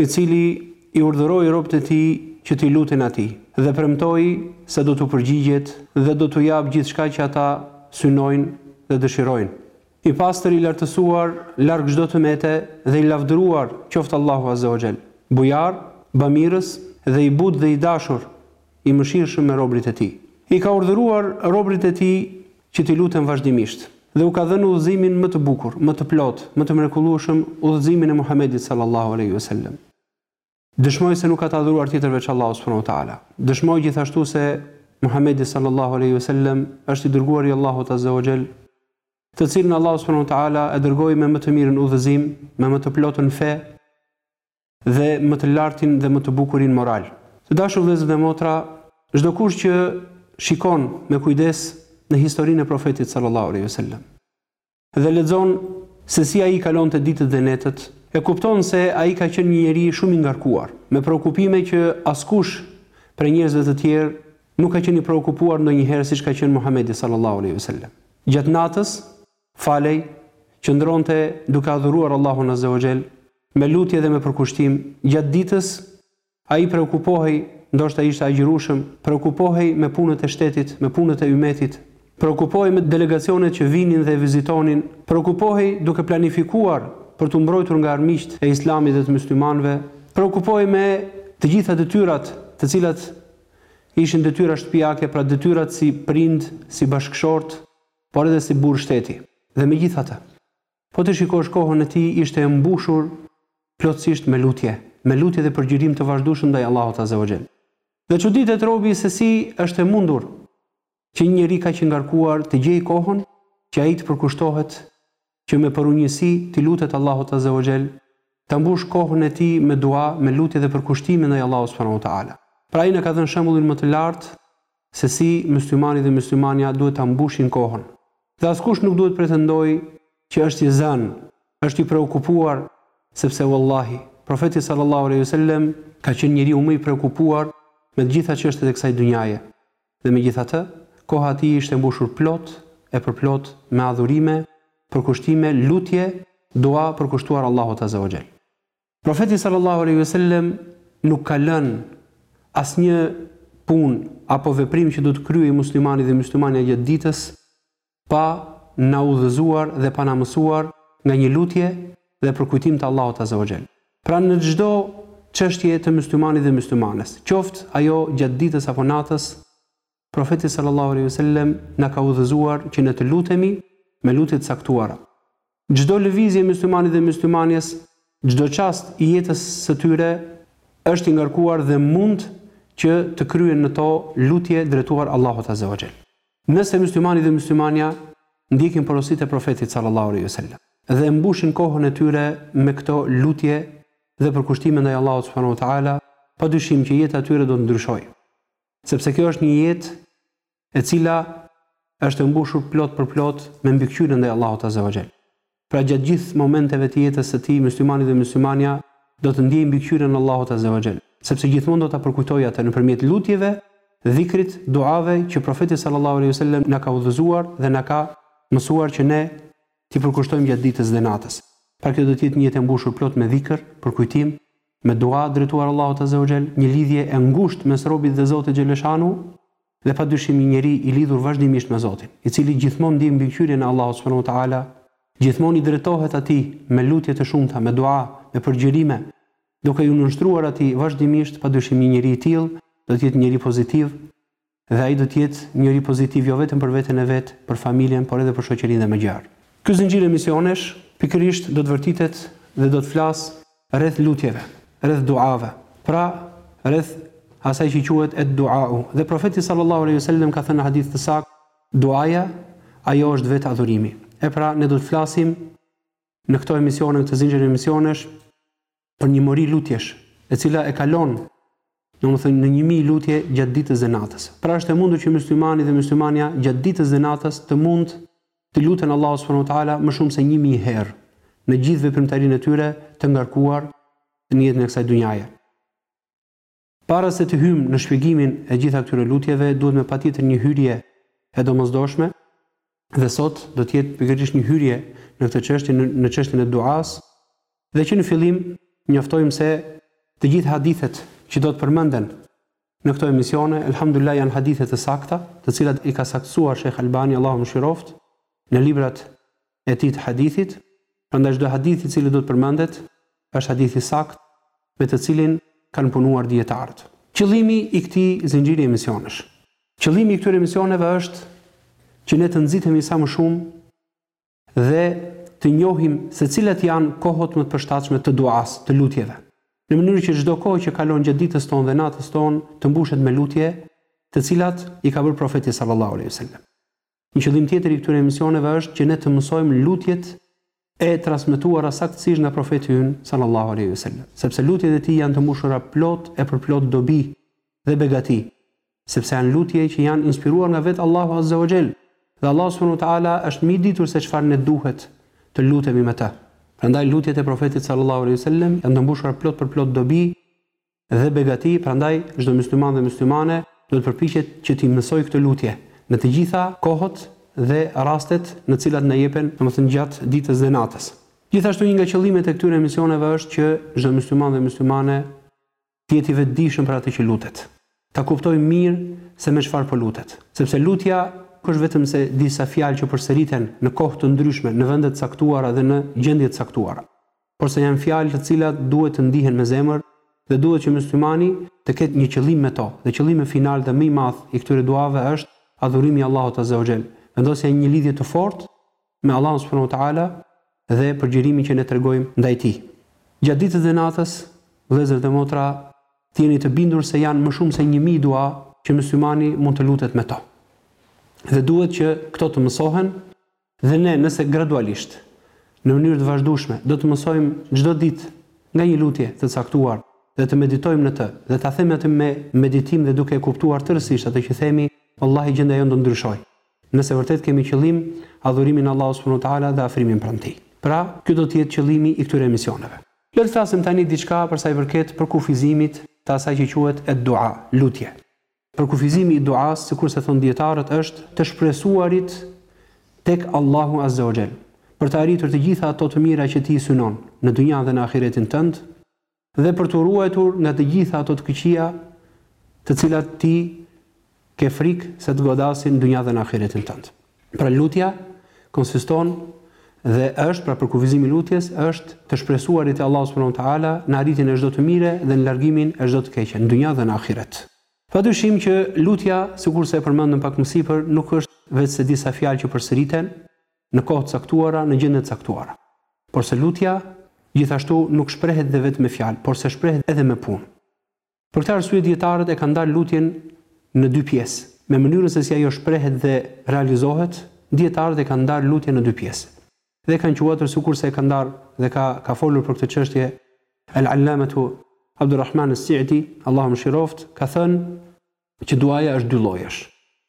i cili i urdhëroi robtë e tij që t'i lutin atij, dhe premtoi se do t'u përgjigjet dhe do t'u japë gjithçka që ata synojnë dhe dëshirojnë. I pastër i lartësuar larg çdo të mete dhe i lavdëruar qoftë Allahu azze ue xhel, Bujar, Bamirës dhe i butë dhe i dashur, i mëshirshëm me robërit e tij. I ka urdhëruar robërit e tij që t'i luten vazhdimisht. Dhe u ka dhënë udhëzimin më të bukur, më të plotë, më të mrekullueshëm, udhëzimin e Muhamedit sallallahu alejhi ve selem. Dëshmoj se nuk ka të adhuruar tjetër veç Allahut subhanahu wa ta'ala. Dëshmoj gjithashtu se Muhamedi sallallahu alejhi ve selem është i dërguari i Allahut azze wa xhel, të cilin Allahu subhanahu wa ta'ala e dërgoi me më të mirën udhëzim, me më të plotën fe, dhe më të lartin dhe më të bukurin moral. Të dashur vëllezër dhe motra, çdokush që shikon me kujdes në historinë e Profetit sallallahu alejhi ve sellem dhe lexon se si ai i kalonte ditët dhe netët, e kupton se ai ka qenë një njeri shumë i ngarkuar, me preokupime që askush prej njerëzve të tjerë nuk ka qenë i preokupuar ndonjëherë siç ka qenë Muhamedi sallallahu alejhi ve sellem. Gjatë natës, Falej, qëndronte duke adhuruar Allahun Azze ue Xhel, me lutje dhe me përkushtim, gjatë ditës, ai preokupohej, ndoshta ishte agjërushëm, preokupohej me punët e shtetit, me punët e ymetit, preokupohej me delegacionet që vinin dhe vizitonin, preokupohej duke planifikuar për t'u mbrojtur nga armiqtë e Islamit dhe të myslimanëve, preokupohej me të gjitha detyrat, të cilat ishin detyra shtëpiake, pra detyrat si prind, si bashkëshort. por edhe si burrë shteti. Dhe megjithatë, po të shikosh kohën e tij ishte e mbushur plotësisht me lutje, me lutje dhe përgjyrim të vazhdueshëm ndaj Allahut azze wa xhell. Dhe çuditet robi se si është e mundur që një njeri kaq i ngarkuar të gjejë kohën që ai të përkushtohet që me përunjësi t'i lutet Allahut azze ue xhel, ta mbushë kohën e tij me dua, me lutje dhe përkushtime ndaj Allahut subhanahu wa ta'ala. Pra ai na ka dhënë shembullin më të lartë se si myslimani dhe myslimanja duhet ta mbushin kohën. Dhe askush nuk duhet të pretendojë që është i zënë, është i preokupuar, sepse wallahi, Profeti sallallahu alejhi ve sellem ka qenë njeriu më i preokupuar me të gjitha çështjet e kësaj dynjaje. Dhe megjithatë, koha e tij ishte e mbushur plot e përplot me adhurime, përkushtime, lutje, dua, përkushtuar Allahut azza wa jall. Profeti sallallahu alejhi ve sellem nuk ka lënë asnjë punë apo veprim që do të kryejë muslimani dhe myslimanja gjatë ditës, pa na udhëzuar dhe pa na mësuar nga një lutje dhe përkujtim të Allahut azza wa jall. Pra në çdo çështje të myslimanit dhe myslimanes, qoftë ajo gjatë ditës apo natës, Profeti sallallahu alejhi ve sellem na ka udhëzuar që ne të lutemi me lutje të caktuara. Çdo lëvizje e myslimanit dhe myslimanes, çdo çast i jetës së tyre është i ngarkuar dhe mund që të kryen në to lutje drejtuar Allahut azze wa xhel. Nëse myslimani dhe myslimania ndjekin porositë e Profetit sallallahu alejhi ve sellem dhe mbushin kohën e tyre me këto lutje dhe përkushtime ndaj Allahut subhanahu wa taala, padyshim që jeta e tyre do të ndryshojë. Sepse kjo është një jetë e cila është e mbushur plot për plot me mbikëqyrje ndaj Allahut azza wa xhel. Pra gjatë gjithë momenteve të jetës së tij myslimani dhe myslimania do të ndjejë mbikëqyrjen e Allahut azza wa xhel, sepse gjithmonë do ta përkujtojë atë nëpërmjet lutjeve, dhikrit, duave që Profeti sallallahu alejhi ve sellem na ka udhëzuar dhe na ka mësuar që ne t'i përkushtojmë gjatë ditës dhe natës. Pra kjo do të jetë një jetë e mbushur plot me dhikr, përkujtim, me dua drejtuar Allahut azza wa xhel, një lidhje e ngushtë mes robit dhe Zotit xhele shanuhu, dhe pa dyshim një njeri i lidhur vazhdimisht me Zotin, i cili gjithmonë ndjen mbikëqyrjen e Allahut subhanahu wa ta'ala, gjithmonë i drejtohet Atij me lutje të shumta, me dua, me përgjërime, duke iu nënshtruar Atij vazhdimisht, pa dyshim një njeri i tillë do të jetë një njeri pozitiv, Dhe ai do të jetë njeri pozitiv jo vetëm për veten e vet, për familjen, por edhe për shoqërinë dhe më gjerë. Ky zinxhir emisionesh pikërisht do të vërtitet dhe do të flasë rreth lutjeve, rreth duave, pra rreth asaj që quhet ed-du'au. Dhe Profeti sallallahu alejhi ve selem ka thënë në hadith të saktë, Duaja, ajo është vetë adhurimi. E pra, ne do të flasim në këto emisione, në këtë zinxhir emisionesh, për një mori lutjesh, e cila e kalon, domethënë një mijë lutje gjatë ditës dhe natës. Pra është e mundur që myslimani dhe myslimania gjatë ditës dhe natës të mund t'i luten Allahut subhanahu wa taala më shumë se një mijë herë në gjithë veprimtarinë e tyre të ngarkuar në jetën e kësaj dunjaje. Para se të hyjmë në shpjegimin e gjitha këtyre lutjeve, duhet me patjetër një hyrje e domosdoshme, dhe sot do të jetë pikërisht një hyrje në këtë çështje, në çështjen e duasë, dhe që në fillim njoftojmë se të gjithë hadithet që do të përmenden në këto emisione, elhamdulillah janë hadithe të sakta, të cilat i ka saktësuar Shejh Albani, Allahu e mëshiroftë, në librat e tij të hadithit, prandaj çdo hadith i cili do të përmendet është hadith i saktë me të cilin kanë punuar dijetarët. Qëllimi i këtij zinxhiri emisionesh. Qëllimi i këtyre emisioneve është që ne të nxitemi sa më shumë dhe të njohim se cilat janë kohët më të përshtatshme të duas, të lutjeve. Në mënyrë që çdo kohë që kalon gjatë ditës tonë dhe natës tonë të mbushet me lutje, të cilat i ka bërë Profeti sallallahu alaihi wasallam. Një qëllim tjetër i këtyre emisioneve është që ne të mësojmë lutjet e transmetuara saktësisht nga Profeti ynë, sallallahu alejhi ve sellem, sepse lutjet e tij janë të mbushura plot e përplot dobi dhe begati, sepse janë lutje që janë inspiruar nga vetë Allahu azze o xhel, dhe Allahu subhanu teala është më i ditur se çfarë ne duhet të lutemi me të. Prandaj lutjet e Profetit, sallallahu alejhi ve sellem, janë të mbushura plot-përplot dobi dhe begati, prandaj çdo mysliman dhe myslimane duhet të përpiqet që t'i mësojë këto lutje në të gjitha kohët dhe rastet në të cilat na jepen, domethënë gjatë ditës dhe natës. Gjithashtu një nga qëllimet e këtyre emisioneve është që çdo mysliman dhe myslimane të jetë i vetëdijshëm për atë që lutet, ta kuptojë mirë se me çfarë po lutet, sepse lutja nuk është vetëm se disa fjalë që përsëriten në kohë të ndryshme, në vende të caktuara dhe në gjendje të caktuara. por se janë fjalë të cilat duhet të ndihen me zemër dhe duhet që myslimani të ketë një qëllim me to, dhe qëllimi final dhe më i madh i këtyre duave është adhurimi i Allahut azze o xhel, vendosja e një lidhje të fortë me Allahun subhanahu wa ta'ala dhe përgjërimin që ne tregojmë ndaj tij. Gjatë ditës dhe natës, vëllezër dhe motra, të jeni të bindur se janë më shumë se një mijë dua që myslimani mund të lutet me to. Dhe duhet që këto të mësohen Dhe ne, nëse gradualisht, në mënyrë të vazhdueshme, do të mësojmë çdo ditë nga një lutje të caktuar dhe të meditojmë në të dhe ta themi atë me meditim dhe duke e kuptuar tërësisht atë që themi, vallahi gjendja jonë do të ndryshojë, nëse vërtet kemi qëllim adhurimin e Allahut subhanahu wa ta'ala dhe afrimin pranë Tij. Pra, ky do të jetë qëllimi i këtyre emisioneve. Le të flasim tani diçka për sa i përket përkufizimit të asaj që quhet Ed-Dua, lutje. Përkufizimi i duasë, sikurse thonë dijetarët, është të shpresuarit tek Allahu azze o xhel, për të arritur të gjitha ato të mira që ti i synon, në dynja dhe në ahiretin tënd, dhe për t'u ruajtur nga të gjitha ato të këqija të cilat ti ke frikë se të godasin në dynja dhe në ahiretin tënd. Pra lutja konsiston dhe është, pra përkufizimi i lutjes është të shpresuarit e Allahut subhanehu teala në arritjen e çdo të mire dhe në largimin e çdo të keqe, në dynja dhe në ahiret. Padyshim që lutja, sikurse e përmendëm pak më sipër, nuk është veçse disa fjalë që përsëriten në kohë të caktuara, në gjendje të caktuara. Porse lutja, gjithashtu, nuk shprehet dhe vetëm me fjalë, porse shprehet edhe me punë. Për këtë arsye dijetarët e kanë ndarë lutjen në dy pjesë. Me mënyrën se si ajo shprehet dhe realizohet, dijetarët e kanë ndarë lutjen në dy pjesë. Dhe e kanë quatur sikurse e ka ndarë dhe ka ka folur për këtë çështje Al-Allametu Abdurrahman Es-Si'di, Allahu e mëshiroftë, ka thënë, Që duaja është dyllojesh.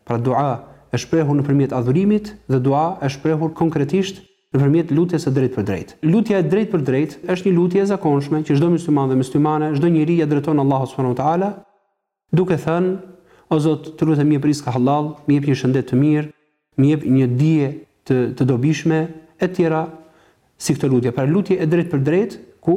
Pra dua e shprehur nëpërmjet adhurimit dhe dua e shprehur konkretisht nëpërmjet lutjes së drejtpërdrejtë. Lutja e drejtpërdrejtë është një lutje e zakonshme që çdo mysliman dhe myslimane, çdo njeri ia drejton Allahut subhanahu wa ta'ala duke thënë, O Zot, të lutem më jep rizk hallall, më jep një shëndet të mirë, Më jep një dije të të dobishme, etj. Si këtë lutje, pra lutje e drejtpërdrejtë ku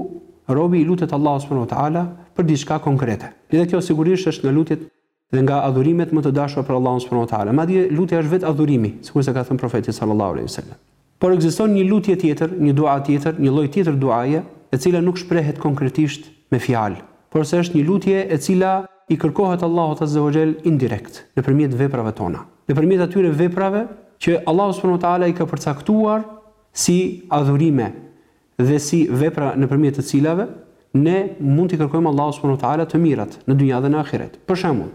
robi i lutet Allahut subhanehu ve teala për diçka konkrete. Edhe kjo sigurisht është nga lutjet dhe nga adhurimet më të dashura për Allahun subhanehu ve teala. Madje lutja është vetë adhurimi, sikurse ka thënë Profeti sallallahu alejhi ve sellem. Por ekziston një lutje tjetër, një dua tjetër, një lloj tjetër duaje, e cila nuk shprehet konkretisht me fjalë, porse është një lutje e cila i kërkohet Allahut azze wa xhell indirekt, nëpërmjet veprave tona, nëpërmjet atyre veprave që Allahu subhanahu wa ta'ala i ka përcaktuar si adhurime dhe si vepra nëpërmjet të cilave ne mund t'i kërkojmë Allahut subhanahu wa ta'ala të mirat në dynja dhe në ahiret. Për shembull.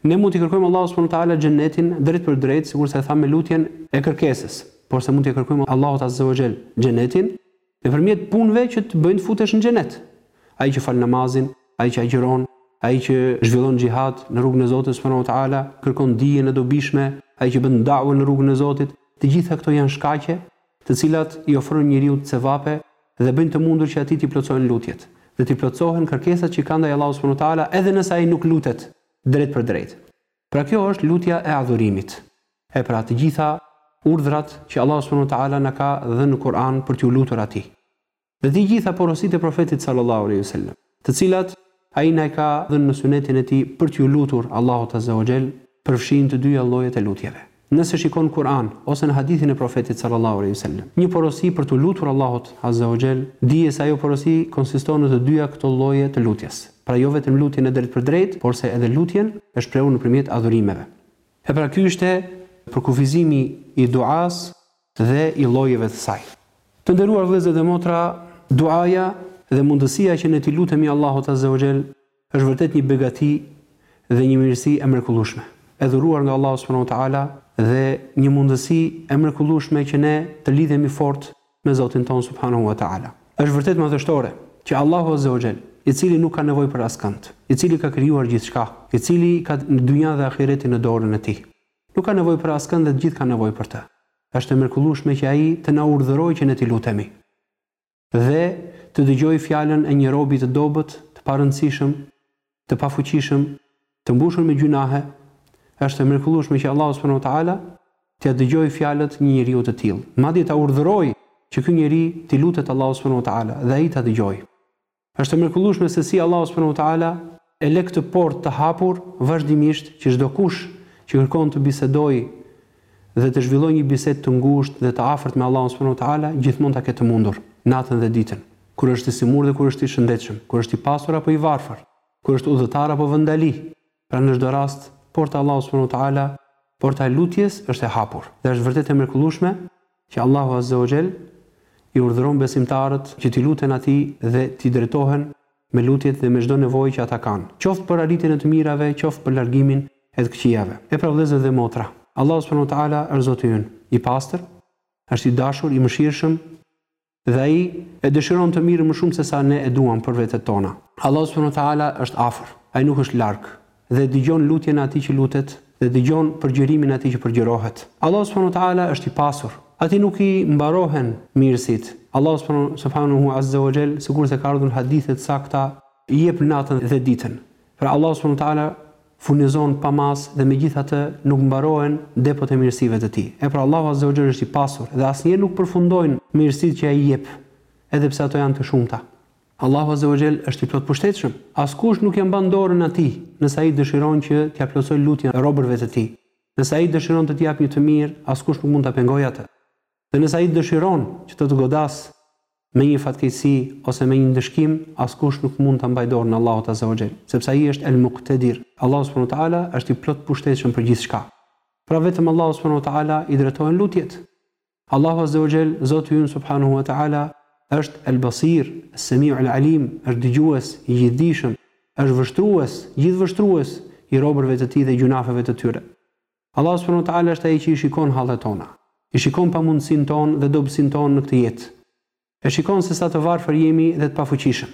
Ne mund t'i kërkojmë Allahut subhanu teala xhennetin drejtpërdrejt, sikurse e thamë me lutjen e kërkesës, porse mund t'ia kërkojmë Allahut azze o xhel xhennetin nëpërmjet punëve që të bëjnë të futesh në xhennet. Ai që fal namazin, ai që agjëron, ai që zhvillon xhihad në rrugën e Zotit subhanu teala, kërkon dijen e dobishme, ai që bën dawen në rrugën e Zotit, të gjitha këto janë shkaqe të cilat i ofrojnë njeriut sevape dhe bëjnë të mundur që atij t'i plotësohen lutjet, dhe t'i plotësohen kërkesat që ka ndaj Allahut subhanahu wa ta'ala edhe nëse ai nuk lutet drejtpërdrejt. Pra kjo është lutja e adhurimit. E pra të gjitha urdhrat që Allahu subhanahu wa ta'ala na ka dhënë në Kur'an për t'iu lutur atij. dhe të gjitha porositë e Profetit sallallahu alejhi ve selem, të cilat ai na i ka dhënë në Sunetin e tij për t'iu lutur Allahut azze o xhel, përfshijnë të dyja llojet e lutjeve. Nëse shikon në Kur'an ose në hadithin e Profetit sallallahu alejhi ve selem një porosi për t'u lutur Allahut azze o xhel, dije se ajo porosi konsiston në të dyja këto lloje të lutjes, pra jo vetëm lutjen e drejtpërdrejtë, porse edhe lutjen e shprehur nëpërmjet adhurimeve. E pra ky është përkufizimi i duasë. dhe i llojeve të saj. Të nderuar vëllezër dhe motra, duaja dhe mundësia që ne t'i lutemi Allahut azze o xhel është vërtet një begati dhe një mirësi e mrekullueshme, e dhuruar nga Allahu subhanahu wa ta'ala dhe një mundësi e mrekullueshme që ne të lidhemi fort me Zotin tonë subhanahu wa ta'ala. Është vërtet madhështore që Allahu azze o xhel, i cili nuk ka nevojë për askënd, i cili ka krijuar gjithçka, i cili ka dynja dhe ahiretin në dorën e tij, Nuk ka nevojë për askënd dhe të gjithë kanë nevojë për të. Është e mrekullueshme që Ai të na urdhërojë që ne t'i lutemi. Dhe, të dëgjojë fjalën e një robi të dobët, të parëndësishëm, të pafuqishëm, të mbushur me gjynahe, është e mrekullueshme që Allahu subhanahu wa ta'ala t'ia dëgjojë fjalët një njeriu të tillë, madje ta urdhërojë që ky njeri t'i lutet Allahut subhanahu wa ta'ala dhe Ai ta dëgjojë. Është e mrekullueshme se si Allahu subhanahu wa ta'ala e le këtë portë të hapur vazhdimisht që çdokush që kërkon të bisedojë dhe të zhvillojë një bisedë të ngushtë dhe të afërt me Allahun subhanahu wa ta'ala gjithmonë ta ketë të mundur, natën dhe ditën, kur është i sëmurë dhe kur është i shëndetshëm, kur është i pasur apo i varfër, kur është udhëtar apo vendali. Pra në çdo rast, porta e Allahut subhanehu ve teala, porta e lutjes është e hapur. Dhe është vërtet e mrekullueshme që Allahu azze o xhel i urdhëron besimtarët që t'i luten Atij dhe t'i drejtohen me lutjet dhe me çdo nevojë që ata kanë, qoftë për arritjen e të mirave, qoftë për largimin e të këqijave. E pra vëllezër dhe motra, Allahu subhanehu ve teala është Zoti ynë, i pastër, është i dashur, i mëshirshëm, Dhe Ai e dëshiron të mirën më shumë se sa ne e duam për vetet tona. Allahu subhanahu wa ta'ala është afër. Ai nuk është larg. Dhe dëgjon lutjen e atij që lutet dhe dëgjon përgjërimin e atij që përgjërohet. Allahu subhanahu wa ta'ala është i pasur. Atij nuk i mbarohen mirësitë. Allahu subhanahu azze wa xhell, sikurse ka ardhur në hadithe të sakta, i jep natën dhe ditën. Pra Allahu subhanahu wa taala furnizon pa masë dhe megjithatë nuk mbarohen depot e mirësive të Tij. E pra Allahu azze o xhel është i pasur dhe asnjëherë nuk përfundojnë mirësitë që Ai jep, edhe pse ato janë të shumta. Allahu azze o xhel është i plotpushtetshem. Askush nuk ia mban dorën Atij, nëse Ai dëshiron që t'ia plotësojë lutjen e robërve të Tij. Nëse Ai dëshiron të të japë një të mirë, askush nuk mund ta pengojë atë. Dhe nëse ai dëshiron që të të godasë me një fatkeqësi ose me një ndëshkim, askush nuk mund t'ia mbajë dorën Allahut azza wa xhell, sepse ai është El Muqtedir, Allahu subhanu teala është i plotpushtetshëm për gjithçka. Pra vetëm Allahut subhanu wa teala i drejtohen lutjet. Allahu azza wa xhell, Zoti ynë subhanu wa teala, është El Basir, El Semi'u El Alim, është dëgjues, i gjithëdijshëm, është vështrues, gjithëvështrues, i robërve të tij dhe gjynaheve të tyre. Allahu subhanahu wa ta'ala është ai që i shikon hallet tona. I shikon pamundësinë tonë dhe dobësinë tonë në këtë jetë. E shikon se sa të varfër jemi dhe të pafuqishëm.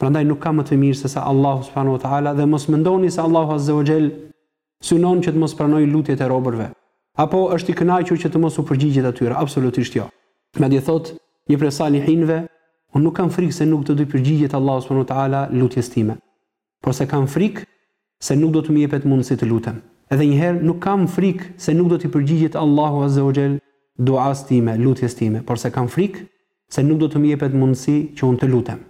Prandaj nuk ka më të mirë sesa Allahu subhanahu wa ta'ala dhe mos mendoni se Allahu azze wa xhel synon që të mos pranojë lutjet e robërve, apo është i kënaqur që të mos u përgjigjet atyre, absolutisht jo. Madje thotë një prej salihinëve, unë nuk kam frikë se nuk do t'i përgjigjet Allahu subhanahu wa ta'ala lutjes time. porse kam frikë se nuk do të më jepet mundësi të lutem. Edhe një herë, nuk kam frikë se nuk do t'i përgjigjet Allahu azze o xhel duasë time, lutjes time, porse kam frikë se nuk do të më jepet mundësi që unë të lutem.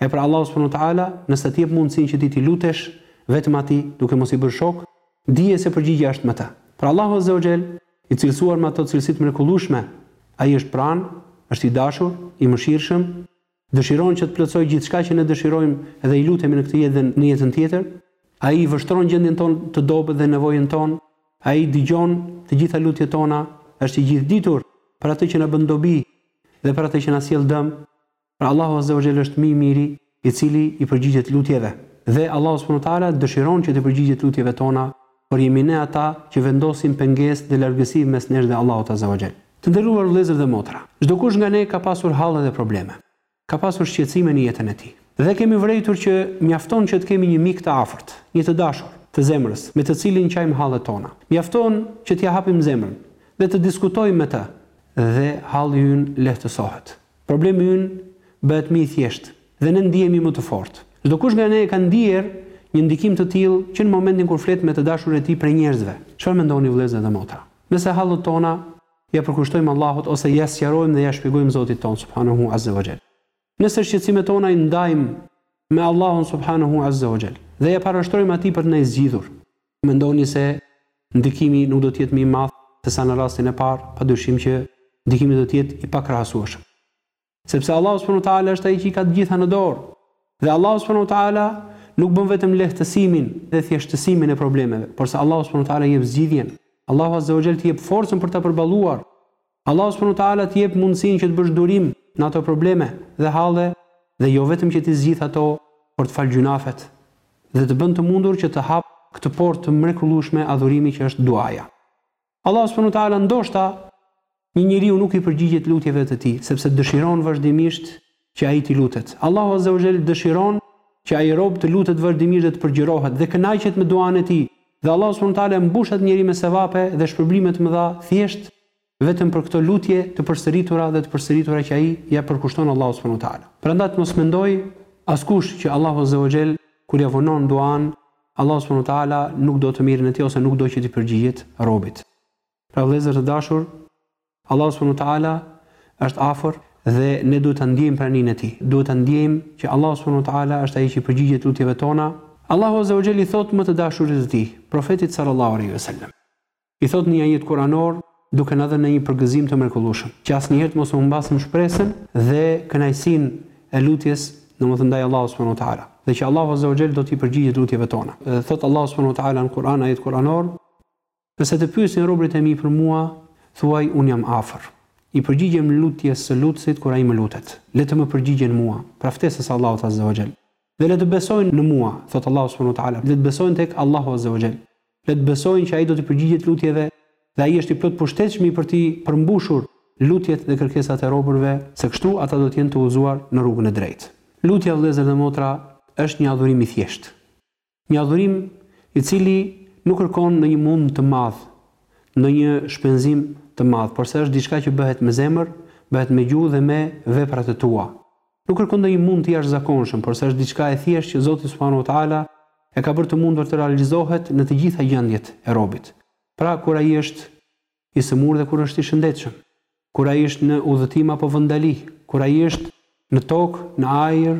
E pra Allahu subhanahu wa taala, nëse të jep mundësinë që ti t'i lutesh vetëm Atij, duke mos i bërë shokë, dije se përgjigja është me të. Pra Allahu azze o xhel, i cilësuar me ato cilësi të mrekullueshme, Ai është pranë, është i dashur, i mëshirshëm, Dëshiron që të plotësojë gjithçka që ne dëshirojmë dhe i lutemi në këtë jetë dhe në jetën tjetër. Ai i vështron gjendjen tonë të dobët dhe nevojën tonë. Ai dëgjon të gjitha lutjet tona, është i gjithëditur për atë që na bën dobi dhe për atë që na sjell dëm. Pra Allahu Azze wa Xhell është më i Miri, i Cili i përgjigjet lutjeve. Dhe Allahu Subhanu wa Taala dëshiron që t'i përgjigjet lutjeve tona. por jemi ne ata që vendosim pengesë dhe largësi mes nesh dhe Allahut azza wa xhel. Të nderuar vëllezër dhe motra, çdokush nga ne ka pasur halle dhe probleme, ka pasur shqetësime në jetën e tij. Dhe kemi vërejtur që mjafton që të kemi një mik të afërt, një të dashur, të zemrës, me të cilin qajmë hallet tona. Mjafton që t'ia hapim zemrën dhe të diskutojmë me të dhe halli ynë lehtësohet. Problemi ynë bëhet më i thjeshtë dhe ne ndihemi më të fortë. Çdokush nga ne e ka ndier një ndikim të tillë që në momentin kur flet me të dashurin e tij prej njerëzve. Çfarë mendoni vëllezër dhe motra? Nëse hallet tona ia përkushtojmë Allahut ose ia sqarojmë dhe ia shpjegojmë Zotit tonë Subhanehu Azze wa Xhel. Nëse shqetësimet tona i ndajmë me Allahun Subhanehu Azze wa Xhel dhe ia parashtrojmë Atij për të na i zgjidhur. Mendoni se ndikimi nuk do të jetë më i madh sesa në rastin e parë? Padyshim që ndikimi do të jetë i pakrahasueshëm. Sepse Allahu subhanahu wa taala është ai që i ka të gjitha në dorë. Dhe Allahu subhanahu wa taala nuk bën vetëm lehtësimin dhe thjeshtësimin e problemeve, porse Allahu subhanahu wa taala jep zgjidhjen. Allahu azza wa xhel të jep forcën për ta përballuar. Allahu subhanahu wa ta'ala të jep mundësinë që të bësh durim në ato probleme dhe halle dhe jo vetëm që t'i zgjidh ato, por të fal gjynafet dhe të bën të mundur që të hap këtë portë të mrekullueshme adhurimi që është duaja. Allahu subhanahu wa ta'ala ndoshta një njeriu nuk i përgjigjet lutjeve të tij, sepse dëshiron vazhdimisht që ai t'i lutet. Allahu azza wa jall dëshiron që ai rob të lutet vazhdimisht dhe të përgjërohet dhe kënaqet me duanë e tij, dhe Allahu subhanu wa ta'ala e mbush atë njeri me sevape dhe shpërblime të mëdha thjesht vetëm për këto lutje të përsëritura dhe të përsëritura që ai ia përkushton Allahut subhanu wa ta'ala. Prandaj të mos mendojë askush që Allahu azza wa jall kur ia vonon duanë, Allahu subhanu wa ta'ala nuk do të mirën e tij ose nuk do që t'i përgjigjet robit. Pra vëllezër të dashur, Allahu subhanahu wa taala është afër dhe ne duhet ta ndiejmë praninë e tij. Duhet ta ndiejmë që Allahu subhanahu wa taala është ai që i përgjigjet lutjeve tona. Allahu azza wa jall i thotë më të dashurit të tij, Profetit sallallahu alejhi ve sellem. I thotë në një ajet kuranor duke na dhënë një përgëzim të mrekullueshëm, që asnjëherë të mos e humbasim shpresën dhe kënaqësinë e lutjes, domethënë ndaj Allahut subhanahu wa taala. Dhe që Allahu azza wa jall do t'i përgjigjet lutjeve tona. Thotë Allahu subhanahu wa taala në Kur'an, ajet kuranor, Nëse të pyesin robërit e mi për mua, thuaj unë jam afër. I përgjigjem lutjes së lutësit kur ai më lutet. Le të më përgjigjen mua, pra ftesës së Allahut azze wa xhel. Dhe le të besojnë në mua, thotë Allahu subhanu wa ta'ala, le të besojnë tek Allahu azze wa xhel. Le të besojnë që Ai do t'i përgjigjet lutjeve dhe Ai është i plotpushtetshmi për t'i përmbushur lutjet dhe kërkesat e robërve, se kështu ata do të jenë të udhëzuar në rrugën e drejtë. Lutja, vëllezër dhe motra, është një adhurim i thjeshtë. Një adhurim i cili nuk kërkon ndonjë mund të madh, ndonjë shpenzim të madh, porse është diçka që bëhet me zemër, bëhet me gjuhë dhe me veprat e tua. Nuk kërkon ndonjë mund të jashtëzakonshëm, porse është diçka e thjeshtë që Zoti subhanahu wa ta'ala e ka bërë të mundur të realizohet në të gjitha gjendjet e robit. Pra, kur ai është. i sëmurë dhe kur është i shëndetshëm, kur ai është në udhëtim apo vendali, kur ai është në tokë, në ajër,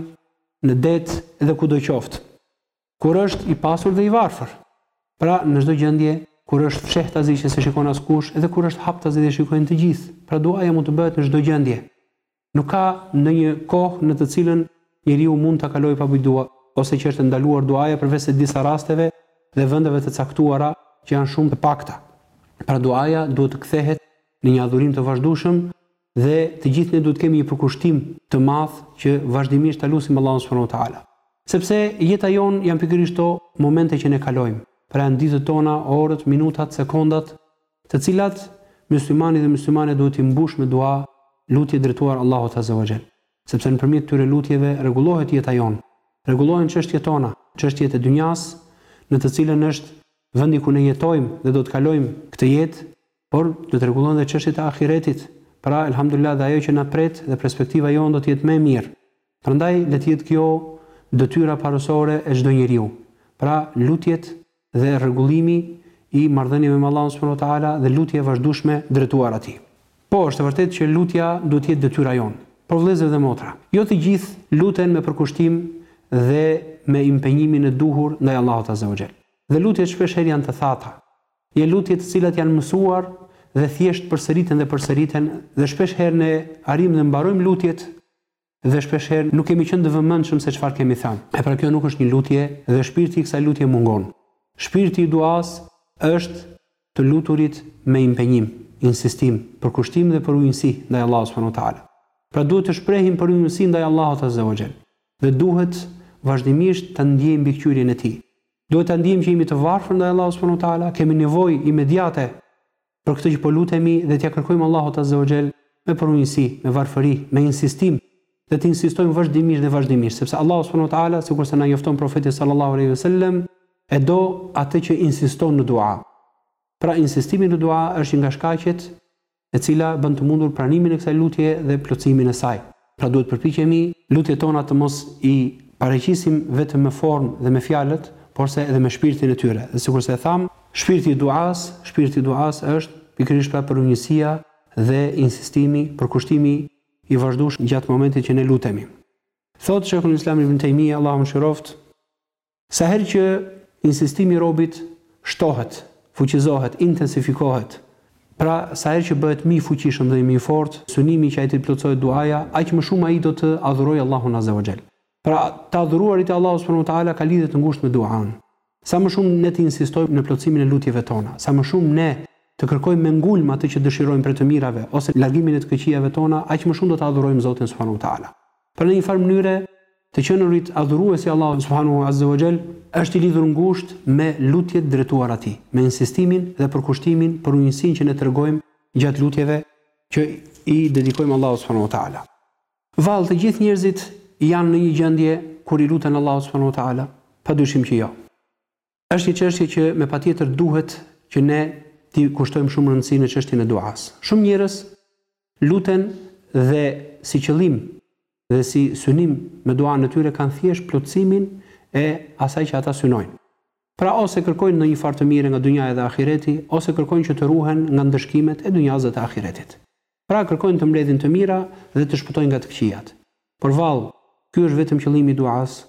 në det dhe kudo qoftë, kur është i pasur dhe i varfër, pra në çdo gjendje, kur është fshehtazi që s'e shikon askush dhe kur është haptazi dhe e shikojnë të gjithë, pra duaja mund të bëhet në çdo gjendje. Nuk ka ndonjë kohë në të cilën njeriu mund ta kalojë pa bërë dua, ose që është e ndaluar duaja përveç se disa rasteve dhe vendeve të caktuara që janë shumë të pakta. Pra duaja duhet të kthehet në një adhurim të vazhdueshëm dhe të gjithë ne duhet të kemi një përkushtim të madh që vazhdimisht ta lusim Allahun subhanuhu teala. Sepse jeta jonë janë pikërisht ato momente që ne kalojmë. Pra janë ditët tona, orët, minutat, sekondat të cilat myslimani dhe myslimanja duhet t'i mbushë me dua, lutje drejtuar Allahut azza wa jall, sepse nëpërmjet këtyre lutjeve rregullohet jeta jonë, rregullohen çështjet tona, çështjet e dynjasë, në të cilën është vendi ku ne jetojmë dhe do të kalojmë këtë jetë, por do të rregullohen dhe çështjet e ahiretit, pra elhamdulilah dhe ajo që na pret dhe perspektiva jonë do të jetë më e mirë. Prandaj le të jetë kjo detyra parësore e çdo njeriu, pra lutjet, dhe rregullimi i marrëdhënieve me Allahun subhanahu wa ta'ala dhe lutje e vazhdueshme drejtuar atij. Po, është e vërtetë që lutja duhet të jetë detyra jonë. Por vëllezër dhe motra, jo të gjithë luten me përkushtim dhe me impenjimin e duhur ndaj Allahut azza wa jall. Dhe lutjet shpesh herë janë të thata. Je lutje të cilat janë mësuar dhe thjesht përsëriten dhe përsëriten dhe shpesh herë ne arrijmë dhe mbarojmë lutjet, dhe shpeshherë nuk kemi qenë të vëmendshëm se çfarë kemi thënë. E pra kjo nuk është një lutje dhe shpirti i kësaj lutje mungon. Shpirti i duasë është të luturit me impenjim, insistim, përkushtim dhe përunjësi ndaj Allahut subhanahu wa ta'ala. Pra duhet të shprehim përunjësi ndaj Allahut azze wa xhel dhe duhet vazhdimisht të ndjejmë mbikëqyrjen e tij. Duhet ta ndjejmë që jemi të varfër ndaj Allahut subhanahu wa ta'ala, kemi nevojë imediate Për këtë që po lutemi dhe t'ia kërkojmë Allahut azze ue xhel me përunjësi, me varfëri, me insistim dhe të insistojmë vazhdimisht dhe vazhdimisht, sepse Allahu subhanahu wa ta'ala, sikurse na njofton Profeti sallallahu alejhi ve sellem, e do atë që insiston në dua. Pra insistimi në dua është një nga shkaqet e cila bën të mundur pranimin e kësaj lutje dhe plotësimin e saj. Pra duhet të përpiqemi lutjet tona të mos i paraqesim vetëm me formë dhe me fjalët, porse edhe me shpirtin e tyre. Dhe sikurse e thamë, shpirti i duasë, shpirti i duasë është pikërisht pra përunjësia dhe insistimi, përkushtimi i vazhdueshëm gjatë momentit që ne lutemi. Thotë Shejhul Islam Ibn Tejmija, Allahu e mëshiroftë, Sa herë që insistimi i robit shtohet, fuqizohet, intensifikohet, pra sa herë që bëhet më i fuqishëm dhe më i fortë synimi që ai t'i plotësohet duaja, aq më shumë ai do të adhurojë Allahun azze wa xhell. Pra, të adhuruarit e Allahut subhanahu wa ta'ala ka lidhje të ngushtë me duan. Sa më shumë ne të insistojmë në plotësimin e lutjeve tona, sa më shumë ne të kërkojmë me ngulm atë që dëshirojmë prej të mirave ose largimin e të këqijave tona, aq më shumë do të adhurojmë Zotin subhanahu wa ta'ala. Pra në një farë mënyre, të qenurit adhurues i Allahut subhanahu azze wa xhell është i lidhur ngushtë me lutjet drejtuar Atij, me insistimin dhe përkushtimin për unjësinë që ne tregojmë gjatë lutjeve që i dedikojmë Allahut subhanahu wa ta'ala. Vallë të gjithë njerëzit janë në një gjendje kur i luten Allahut subhanahu wa ta'ala? Padyshim që jo. Është një çështje që me patjetër duhet që ne t'i kushtojmë shumë rëndësi në çështjen e duasë. Shumë njerëz luten dhe si qëllim dhe si synim me duanë e tyre kanë thjesht plotësimin e asaj që ata synojnë. Pra ose kërkojnë ndonjë farë të mire nga dynjaja dhe ahireti, ose kërkojnë që të ruhen nga ndëshkimet e dynjasë dhe të ahiretit. Pra kërkojnë të mbledhin të mira dhe të shpëtojnë nga të këqijat. Por vallë, ky është vetëm qëllimi i duasë?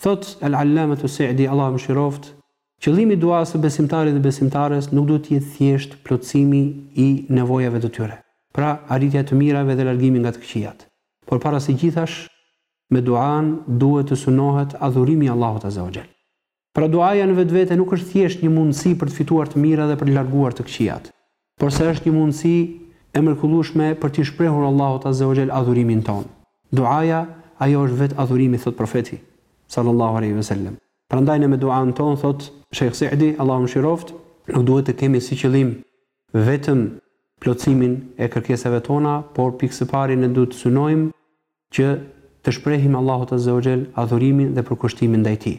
Thotë Al-Allametu Se'di, Allahu e mëshiroftë, Qëllimi i duasë së besimtarit dhe besimtares nuk duhet të jetë thjesht plotësimi i nevojave të tyre, pra arritja e të mirave dhe largimi nga të këqijat, por para së gjithash me duanë duhet të synohet adhurimi i Allahut Azza wa Jall. Pra duaja në vetvete nuk është thjesht një mundësi për të fituar të mira dhe për të larguar të këqijat, por se është një mundësi e mrekullueshme për t'i shprehur Allahut azze wa xhel adhurimin tonë. Duaja, ajo është vetë adhurimi thotë Profeti, sallallahu alejhi ve sellem. Prandaj ne me duanë tonë thotë Shejh Se'di, Allahu e mëshiroftë, nuk duhet të kemi si qëllim vetëm plotësimin e kërkesave tona, por pikësëpari ne duhet të synojmë që t'i shprehim Allahut azze wa xhel adhurimin dhe përkushtimin ndaj Tij.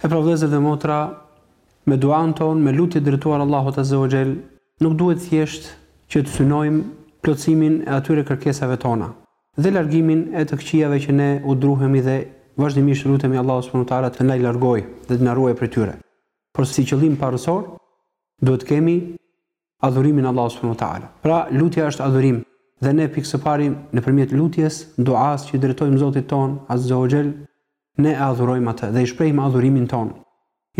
E pra vëllezër dhe motra, me duan tonë, me lutje drejtuar Allahut Azze wa Xhel, nuk duhet thjesht që të synojmë plotësimin e atyre kërkesave tona dhe largimin e të këqijave që ne u druhemi dhe vazhdimisht i lutemi Allahut Subhanu Teala të na i largojë dhe të na ruajë prej tyre, por si qëllim parësor duhet të kemi adhurimin e Allahut subhanu teala. Pra, lutja është adhurim dhe ne pikë së pari nëpërmjet lutjes, duasë që i drejtojmë Zotit tonë, azze wa xhel, ne e adhurojmë Atë dhe i shprehim adhurimin tonë.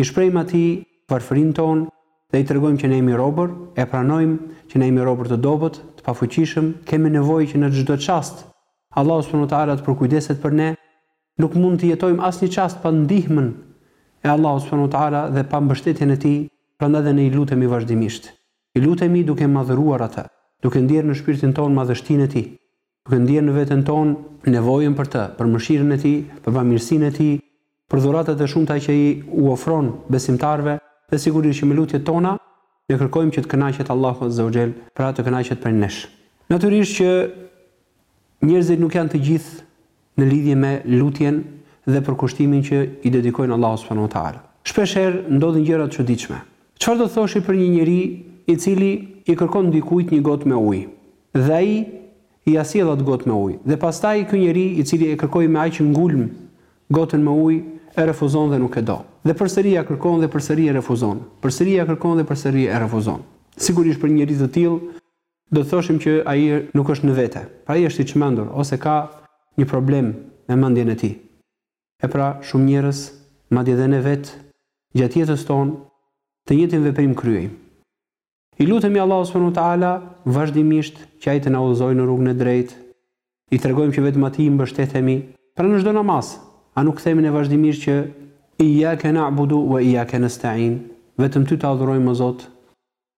I shprehim Atij varfërinë tonë dhe i tregojmë që ne jemi robër, e pranojmë që ne jemi robër të dobët, të pafuqishëm, kemi nevojë që në çdo çast Allahu subhanu teala të përkujdeset për ne, Nuk mund të jetojmë asnjë çast pa ndihmën e Allahut subhanahu wa ta'ala dhe pa mbështetjen e Tij, prandaj dhe ne i lutemi vazhdimisht. I lutemi duke madhëruar Atë, duke ndjerë në shpirtin tonë madhështinë e Tij, duke ndjerë në veten tonë nevojën për Të, për mëshirën e Tij, për bamirësinë e Tij, për dhuratat e shumta që ai u ofron besimtarëve dhe sigurisht që me lutjet tona Ne kërkojmë që të kënaqet Allahu Azza wa Jell, pra të kënaqet prej nesh. Natyrisht që njerëzit nuk janë të gjithë në lidhje me lutjen dhe përkushtimin që i dedikojnë Allahut subhanahu wa taala. Shpesh herë ndodhin gjëra të çuditshme. Çfarë do të thoshit për një njeri i cili i kërkon dikujt një gotë me ujë dhe ai Ia sjell atë gotë me ujë. Dhe pastaj ky njeri, i cili e kërkoi me aq ngulm gotën me ujë, e refuzon dhe nuk e do. Dhe përsëri ia kërkon dhe përsëri e refuzon. Përsëri ia kërkon dhe përsëri e refuzon. Sigurisht për një njeri të tillë, do të thoshim që ai nuk është në vete. Pra ai është i çmendur ose ka një problem me mendjen e tij. E pra, shumë njerëz, madje dhe ne vetë, gjatë jetës tonë, të njëjtin veprim kryejmë. I lutemi Allahut subhanahu wa ta'ala vazhdimisht që Ai të na udhëzojë në rrugën e drejtë. I tregojmë që vetëm Atij i mbështetemi, pra në çdo namaz, a nuk themi ne vazhdimisht që Iyake na'budu wa iyake nesta'in, Vetëm Ty të adhurojmë o Zot?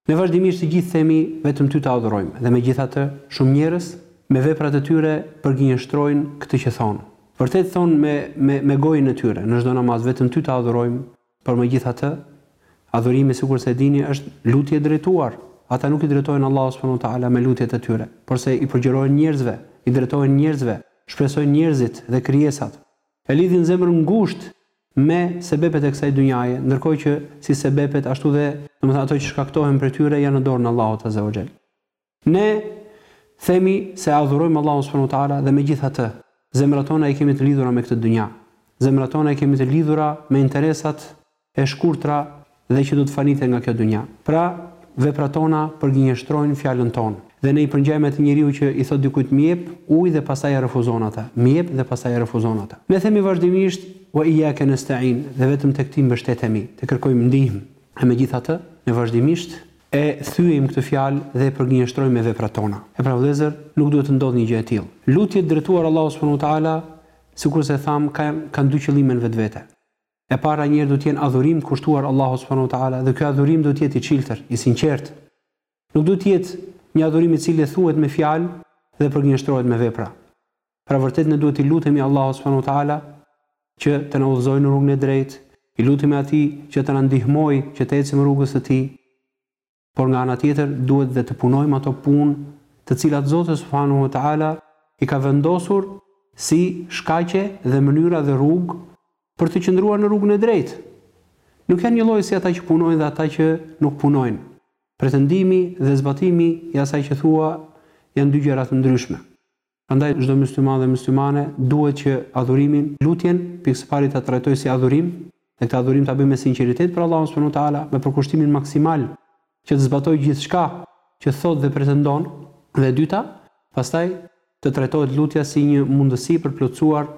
Ne vazhdimisht të gjithë themi vetëm Ty të adhurojmë dhe megjithatë, shumë njerëz, me veprat e tyre përgënjeshtrojnë këtë që thonë. Vërtet thonë me me me gojën e tyre, në çdo namaz, vetëm Ty të adhurojmë, Por megjithatë, adhurimi sikurse e dini është lutje e drejtuar. Ata nuk i drejtohen Allahut subhanahu wa ta'ala me lutjet e tyre, porse i përgjërohen njerëzve, i drejtohen njerëzve, shpresojnë njerëzit dhe krijesat, e lidhin zemrën ngushtë me sebepet e kësaj dynjaje, ndërkohë që si sebepet ashtu dhe, domethënë ato që shkaktohen prej tyre janë në dorën e Allahut azza wa jall. Ne themi se e adhurojmë Allahun subhanahu wa taala dhe megjithatë, zemrat tona i kemi të lidhura me këtë dynja. Zemrat tona i kemi të lidhura me interesat e shkurtra dhe që do të faniten nga kjo dynja. Pra, veprat tona përgënjeshtrojnë fjalën tonë. Dhe ne i përngjajmë atij njeriu që i thotë dikujt më jep ujë dhe pastaj e refuzon atë. Më jep dhe pastaj e refuzon atë. Ne themi vazhdimisht wa iyyake nesta'in dhe vetëm tek ti mbështetemi, të kërkojmë ndihmë. E megjithatë, ne vazhdimisht E thyejmë këtë fjalë dhe e përgënjeshtrojmë me veprat tona. E pra vëllezër, nuk duhet të ndodhë një gjë e tillë. Lutjet drejtuar Allahut subhanahu wa ta'ala, sikurse e thamë, kanë kanë dy qëllime në vetvete. E para njëherë duhet të jenë adhurim kushtuar Allahut subhanahu wa ta'ala dhe ky adhurim duhet të jetë i çiltër, i sinqertë. Nuk duhet të jetë një adhurim i cili thuhet me fjalë dhe përgënjeshtrohet me vepra. Pra vërtet ne duhet t'i lutemi Allahut subhanahu wa taala që të na udhëzojë në rrugën e drejtë, i lutemi Atij që të na ndihmojë që të ecim rrugës së Tij, por nga ana tjetër duhet dhe të punojmë ato punë të cilat Zoti subhanahu wa taala i ka vendosur si shkaqe dhe mënyra dhe rrugë për të qëndruar në rrugën e drejtë. Nuk janë njëlloj si ata që punojnë dhe ata që nuk punojnë. Pretendimi dhe zbatimi i asaj që thua janë dy gjëra të ndryshme. Prandaj çdo mysliman dhe myslimane duhet që adhurimin, lutjen, pikë së pari ta trajtojë si adhurim, dhe këtë adhurim ta bëjë me sinqeritet për Allahun subhanahu wa taala, me përkushtimin maksimal që të zbatojë gjithçka që thotë dhe pretendon, dhe e dyta, pastaj të trajtohet lutja si një mundësi për të plotësuar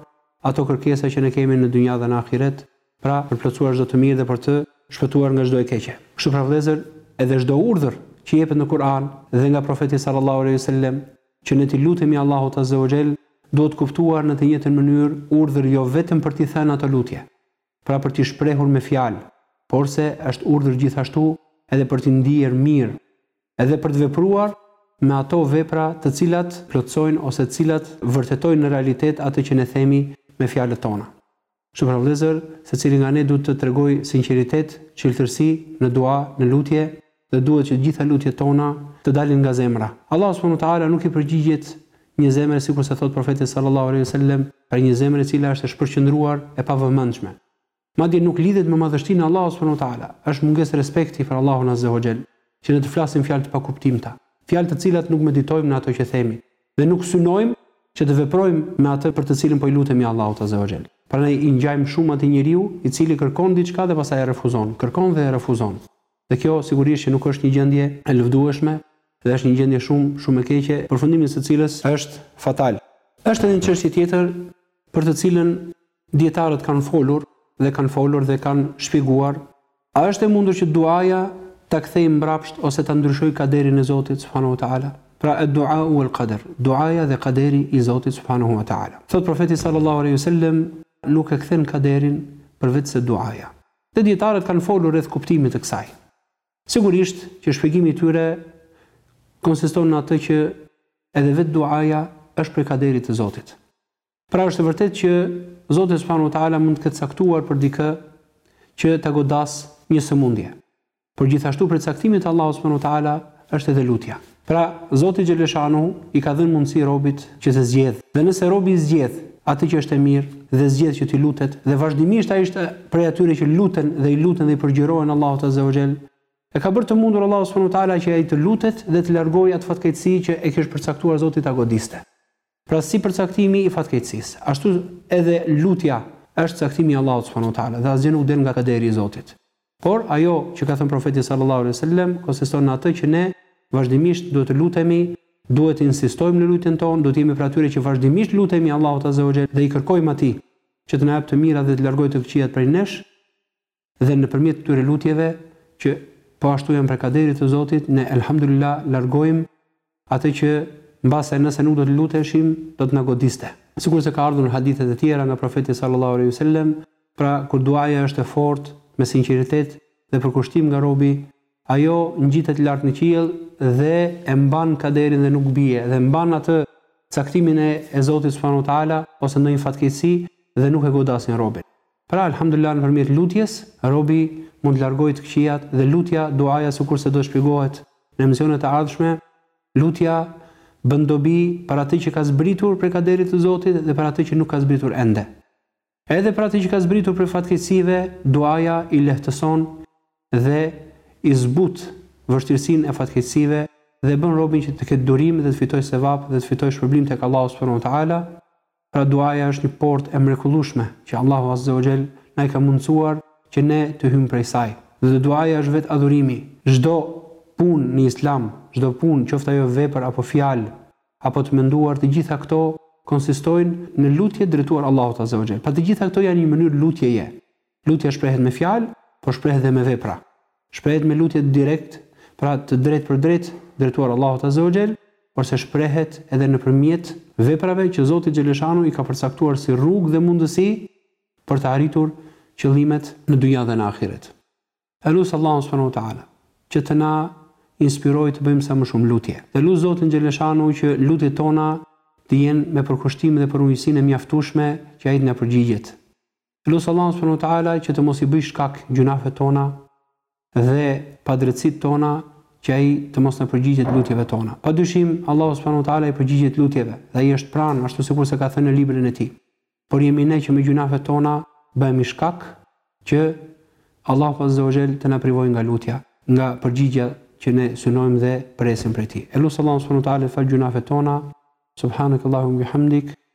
ato kërkesa që ne kemi në dynja dhe në ahiret, pra për të plotësuar çdo të mirë dhe për të shpëtuar nga çdo e keqe. Kështu pra vëllezër, edhe çdo urdhër që jepet në Kur'an dhe nga Profeti sallallahu alejhi ve sellem, që ne t'i lutemi Allahut azze ue xhel duhet kuptuar në të njëjtën mënyrë urdhër jo vetëm për t'i thënë ato lutje, pra për t'i shprehur me fjalë, porse është urdhër gjithashtu edhe për t'i ndier mirë edhe për të vepruar me ato vepra të cilat plotësojnë ose të cilat vërtetojnë në realitet atë që ne themi me fjalët tona. Kështu pra vëllezër, secili nga ne duhet të tregojë sinqeritet, çiltërsi, në dua, në lutje, dhe duhet që të gjitha lutjet tona të dalin nga zemra. Allahu subhanahu wa taala nuk i përgjigjet një zemre sikurse thotë Profeti sallallahu alejhi ve sellem prej një zemre e cila është e shpërqendruar, e pavëmendshme. Madje nuk lidhet me madhështinë e Allahut subhanahu wa taala, është mungesë respekti për Allahun azze ue xhel, që ne të flasim fjalë të pakuptimta, fjalë të cilat nuk meditojmë në ato që themi. dhe nuk synojmë që të veprojmë me atë për të cilën po i lutemi Allahut azza wa xhel. Prandaj i ngjajmë shumë atij njeriu, i cili kërkon diçka dhe pastaj e refuzon, kërkon dhe e refuzon. Dhe kjo sigurisht që nuk është një gjendje e lëvdueshme dhe është një gjendje shumë, shumë e keqe, përfundimi i së cilës është fatal. Është edhe një çështje tjetër për të cilën Dijetarët kanë folur dhe kanë folur dhe kanë shpjeguar, a është e mundur që duaja ta kthejë mbrapsht ose ta ndryshojë kaderin e Zotit subhanehu ve teala? Pra Ad-du'au wal qadar, duaja dhe kaderi i Zotit subhanehu ve teala. Thotë Profeti sallallahu alejhi ve selem, nuk e kthen kaderin përveçse duaja. Dhe dijetarët kanë folur rreth kuptimit të kësaj. Sigurisht që shpjegimi i tyre konsiston në atë që edhe vetë duaja është prej kaderit të Zotit. Pra është e vërtetë që Zoti subhanahu wa taala mund të ketë caktuar për dikë që ta godasë një sëmundje. Por gjithashtu prej caktimit të Allahut subhanahu wa taala është edhe lutja. Pra, Zoti xheleshanuhu i ka dhënë mundësi robit që të zgjedhë. Dhe nëse robi zgjedh atë që është e mirë dhe zgjedh që t'i lutet dhe vazhdimisht ai është prej atyre që luten dhe i luten dhe i përgjërohen Allahut azza wa xhel, e ka bërë të mundur Allahu subhanahu wa taala që ai të lutet dhe të largojë atë fatkeqësi që e kish përcaktuar Zoti ta godiste. Pra si përcaktimi i fatkeqësisë, ashtu edhe lutja është caktimi i Allahut subhanahu wa ta'ala dhe asgjë nuk del nga kaderi i Zotit. Por, ajo që ka thënë Profeti sallallahu alejhi ve sellem konsiston në atë që ne vazhdimisht duhet të lutemi, duhet të insistojmë në lutjen tonë, duhet të jemi prej atyre që vazhdimisht lutemi Allahut azza wa xhel dhe i kërkojmë Atij që të na japë të mira dhe të largojë të këqijat prej nesh, Dhe nëpërmjet këtyre lutjeve, që po ashtu janë prej kaderit të Zotit, ne Elhamdulillah largojmë atë që mbase nëse nuk do të luteshim, do të na godiste. Sikurse ka ardhur në hadithet e tjera nga Profeti sallallahu alejhi ve sellem, pra kur duaja është e fortë, me sinqeritet dhe përkushtim nga robi, ajo ngjitet lart në qiell dhe e mban kaderin dhe nuk bie, dhe mban atë caktimin e e Zotit subhanahu wa taala ose ndonjë fatkeqësi dhe nuk e godasin robin. Pra Elhamdulillah nëpërmjet lutjes robi mund të largojë të këqijat dhe lutja, duaja sikurse do të shpjegohet në emisionet e ardhshme, lutja bën dobi për atë që ka zbritur prej kaderit të Zotit dhe për atë që nuk ka zbritur ende. Edhe për atë që ka zbritur prej fatkeqësive, duaja i lehtëson dhe i zbut vështirësinë e fatkeqësive dhe e bën robin që të ketë durim dhe të fitojë sevap dhe të fitojë shpërblim tek Allahu subhanahu wa ta'ala, Pra duaja është një portë e mrekullueshme që Allahu azza wa xhel na e ka mundësuar që ne të hyjmë prej saj. Dhe duaja është vetë adhurimi. Çdo punë në Islam, çdo punë, qoftë ajo vepër apo fjalë, apo të menduar, të gjitha këto konsistojnë në lutje drejtuar Allahut azza wa xhel. Pra të gjitha këto janë një mënyrë lutjeje. Lutja shprehet me fjalë, por shprehet dhe me vepra. Shprehet me lutje direkt, pra të drejtpërdrejtë drejtuar Allahut azza wa xhel, porse shprehet edhe nëpërmjet veprave që Zoti xheleshanu i ka përcaktuar si rrugë dhe mundësi për të arritur qëllimet në dynja dhe në ahiret. E lus Allahun subhanahu wa ta'ala që të na inspirojë të bëjmë sa më shumë lutje. Dhe e lus Zotin xheleshanu që lutjet tona të jenë me përkushtim dhe përunjësinë e mjaftueshme që ai të na përgjigjet. E lus Allahun subhanahu wa ta'ala që të mos i bëjë shkak gjynafet tona dhe padrejtësitë tona që ai të mos na përgjigjet lutjeve tona. Pa dyshim, Allahu subhanahu wa taala i përgjigjet lutjeve dhe ai është pranë, ashtu sikurse ka thënë në librin e tij. Por jemi ne që me gjynafet tona bëhemi shkak që Allahu azza wa jall të na privojë nga lutja, nga përgjigjja që ne synojmë dhe presim prej tij. E lus Allahun subhanahu wa taala të falë gjynafet tona. Subhanakallahumma bihamdik.